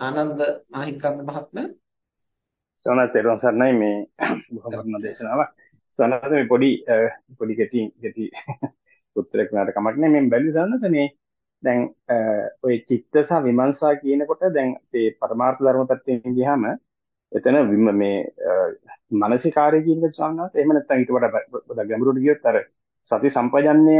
ආනන්ද මහින්කන්ද මහත්මයා? සෝනස් එරුවන් සර්ණයි. මේ බොහොම දේශනාවක්. සෝනස් මේ පොඩි පොඩි කෙටි කෙටි උත්තරයක් නට කමක් නෑ. මේ බැලි සෝනස් මේ දැන් ඔය චිත්ත සහ විමර්ශා කියනකොට දැන් අපේ පරමාර්ථ ධර්ම පැත්තෙන් ගියාම එතන මේ මානසිකාරය කියන එක සෝනස් එහෙම නැත්නම් ඊට වඩා ගැඹුරට ගියොත් අර සති සම්පජන්ණය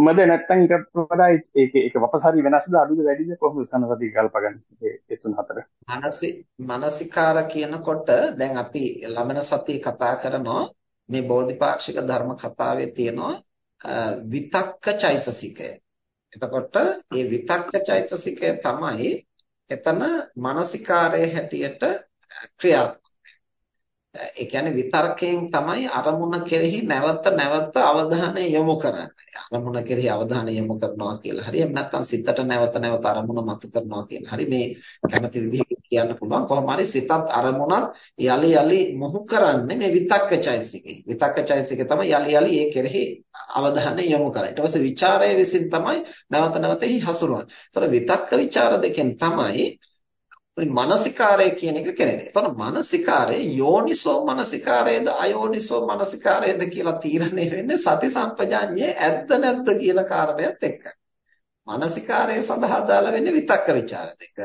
මද නැත්තම් ඊට වඩා ඒක ඒක වපසරි වෙනස්ද අඩුද වැඩිද? කොහොමද සනසති කල්පගන්නේ ඒ තුන හතර? මානසි මානසිකාර කියනකොට දැන් අපි ළමන සතිය කතා කරනවා. මේ බෝධිපාක්ෂික ධර්ම කතාවේ තියෙනවා විතක්ක චෛතසිකය. එතකොට මේ විතක්ක චෛතසිකය තමයි එතන මානසිකාරයේ හැටියට ක්‍රියාත්මක ඒ කියන්නේ විතර්කයෙන් තමයි අරමුණ කෙරෙහි නැවත නැවත අවධානය යොමු කරන්නේ. අරමුණ කෙරෙහි අවධානය යොමු කරනවා කියලා හරි එහෙම නැත්නම් සිතට නැවත නැවත අරමුණ මතු කරනවා කියලා හරි මේ කැමති විදිහට කියන්න පුළුවන්. කොහොම හරි සිතත් අරමුණත් යලි යලි මොහු කරන්නේ මේ විතක්ක චෛසිකේ. විතක්ක චෛසිකේ තමයි යලි යලි ඒ කෙරෙහි අවධානය යොමු කරන්නේ. ඊට පස්සේ ਵਿਚාරය විසින් තමයි නැවත නැවත එහි හසුරුවන්නේ. ඒතර විතක්ක ਵਿਚාර දෙකෙන් තමයි මනසිකාරය කියන එක කරන්නේ. එතන මනසිකාරය යෝනිසෝ මනසිකාරයද අයෝනිසෝ මනසිකාරයද කියලා තීරණය වෙන්නේ සති සම්පජාඤ්ඤයේ ඇත්ත නැත්ත කියන කාරණයත් එක්ක. මනසිකාරය සඳහා දාලා වෙන්නේ විතක්ක ਵਿਚාර දෙක.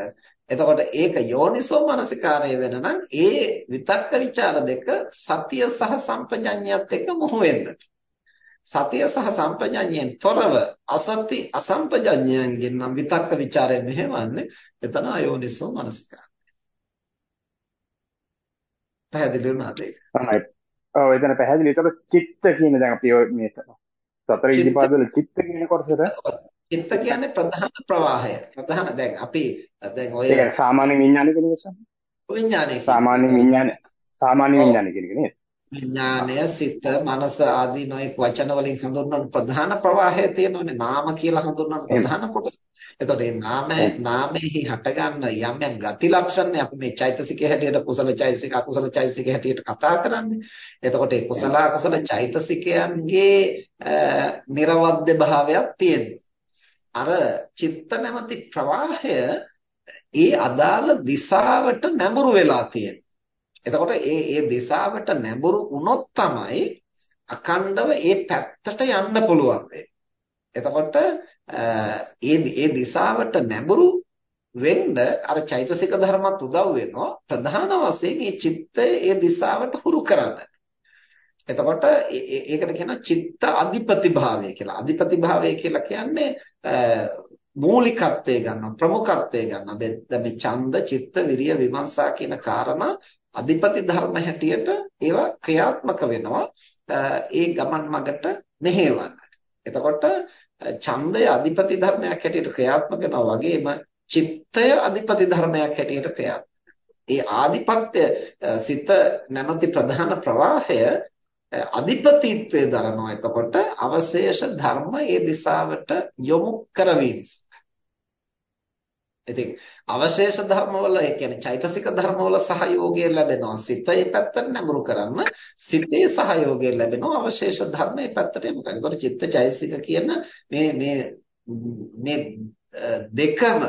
එතකොට ඒක යෝනිසෝ මනසිකාරය වෙන නම් ඒ විතක්ක ਵਿਚාර දෙක සතිය සහ සම්පජාඤ්ඤයත් එක්ක මොහු වෙන්නට. සතිය සහ සම්පජඤ්ඤයෙන් තොරව අසති අසම්පජඤ්ඤයෙන් නම් විතක්ක ਵਿਚාරය මෙහෙවන්නේ එතන අයෝනිසෝ මනසිකාරය. පැහැදිලි වුණාද ඒක? තමයි. ඔව් එතන පැහැදිලි. ඒක චිත්ත කියන දැන් අපි මේ සතර ඉදිපාදවල චිත්ත කියන කොටසට චිත්ත කියන්නේ ප්‍රධාන ප්‍රවාහය. ප්‍රධාන දැන් අපි දැන් ඔය ඒක සාමාන්‍ය විඥානය කියන එක විඥානය සාමාන්‍ය විඥානය සාමාන්‍ය විඥානය කියන එක නේද? විඥානය සිත මනස ආදී නොයෙක් වචන වලින් හඳුන්වන ප්‍රධාන ප්‍රවාහය තියෙනවානේ නාම කියලා හඳුන්වන ප්‍රධාන කොටස. එතකොට මේ නාම නාමෙහි හටගන්න යම් යම් ගති ලක්ෂණ අපි මේ චෛතසිකයේ හැටියට කුසල චෛතසික අකුසල චෛතසික හැටියට කතා කරන්නේ. එතකොට මේ කුසල අකුසල චෛතසිකයන්ගේ නිර්වද්‍ය භාවයක් තියෙනවා. අර චිත්ත නැමැති ප්‍රවාහය ඒ අදාළ දිශාවට නැඹුරු වෙලා තියෙනවා. එතකොට ඒ ඒ දිශාවට නැඹුරු වුණොත් තමයි අඛණ්ඩව ඒ පැත්තට යන්න පුළුවන් එතකොට ඒ ඒ දිශාවට නැඹුරු වෙන්න අර චෛතසික ධර්මත් උදව් වෙනවා ප්‍රධාන වශයෙන් මේ චිත්තය ඒ දිශාවට හුරු කරන්න. එතකොට ඒකට කියනවා චිත්ත අධිපති භාවය කියලා. අධිපති භාවය කියලා කියන්නේ මූලිකත්වයේ ගන්නවා ප්‍රමුඛත්වයේ ගන්නවා. දැන් මේ ඡන්ද, චිත්ත, විරිය, විමර්ශා කියන කාරණා අධිපති ධර්ම හැටියට ඒවා ක්‍රියාත්මක වෙනවා ඒ ගමන් මගට මෙහෙවන්නට. එතකොට ඡන්දය අධිපති ධර්මයක් හැටියට ක්‍රියාත්මක වෙනවා වගේම චිත්තය අධිපති ධර්මයක් හැටියට ක්‍රියාත්මක. ඒ ආධිපත්‍ය සිත නැමැති ප්‍රධාන ප්‍රවාහය අධිපතිත්වයේ දරනවා. එතකොට අවශේෂ ධර්ම ඒ දිශාවට යොමු කරවීම. ඉතින් අවශේෂ ධර්මවල ඒ කියන්නේ චෛතසික ධර්මවල සහයෝගය ලැබෙනවා සිතේ පැත්තට නැඹුරු කරන්න සිතේ සහයෝගය ලැබෙනවා අවශේෂ ධර්මයේ පැත්තට යොමු කරන්න. ඒතකොට චිත්ත චෛතසික කියන මේ මේ මේ දෙකම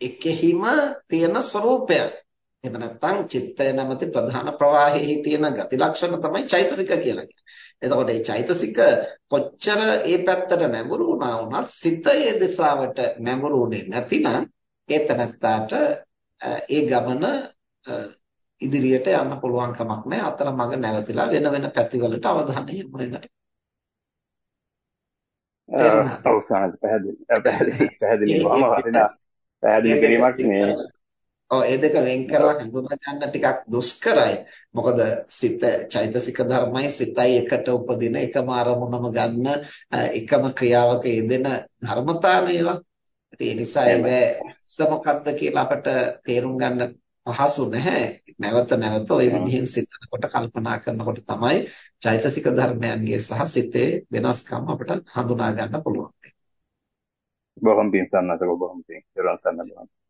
එකෙහිම තියෙන ස්වરૂපයක්. එහෙම නැත්නම් චිත්තය නැමැති ප්‍රධාන ප්‍රවාහයේ තියෙන ගති ලක්ෂණ තමයි චෛතසික කියලා කියන්නේ. එතකොට මේ චෛතසික කොච්චර ඒ පැත්තට නැඹුරු වුණා වුණත් සිත ඒ දිශාවට නැඹුරු වෙන්නේ නැතිනම් ඒ තනත්තාට ඒ ගමන ඉදිරියට යන්න පුළුවන් කමක් නැහැ. අතර මඟ නැවතිලා වෙන වෙන පැතිවලට අවධානය යොමු. ඔව් සාහද පැහැදිලි. පැහැදිලි පැහැදිලි වම වටිනා පැහැදිලි කිරීමක් මේ ඔව් ඒ දෙක වෙන් කරලා හඳුනා ගන්න ටිකක් දුෂ්කරයි. මොකද සිත චෛතසික ධර්මයි සිතයි එකට උපදින එකම අරමුණම ගන්න එකම ක්‍රියාවක යෙදෙන ධර්මතා මේවා. ඒ නිසා ඒක මොකක්ද කියලා අපට තේරුම් ගන්න පහසු නැහැ. නැවත නැවත ওই විදිහෙන් සිතනකොට කල්පනා කරනකොට තමයි චෛතසික ධර්මයන්ගේ සහ සිතේ වෙනස්කම් අපට හඳුනා ගන්න පුළුවන්. බොහොම පිං සන්නතක බොහොම පිං. ඊළඟ සන්නතක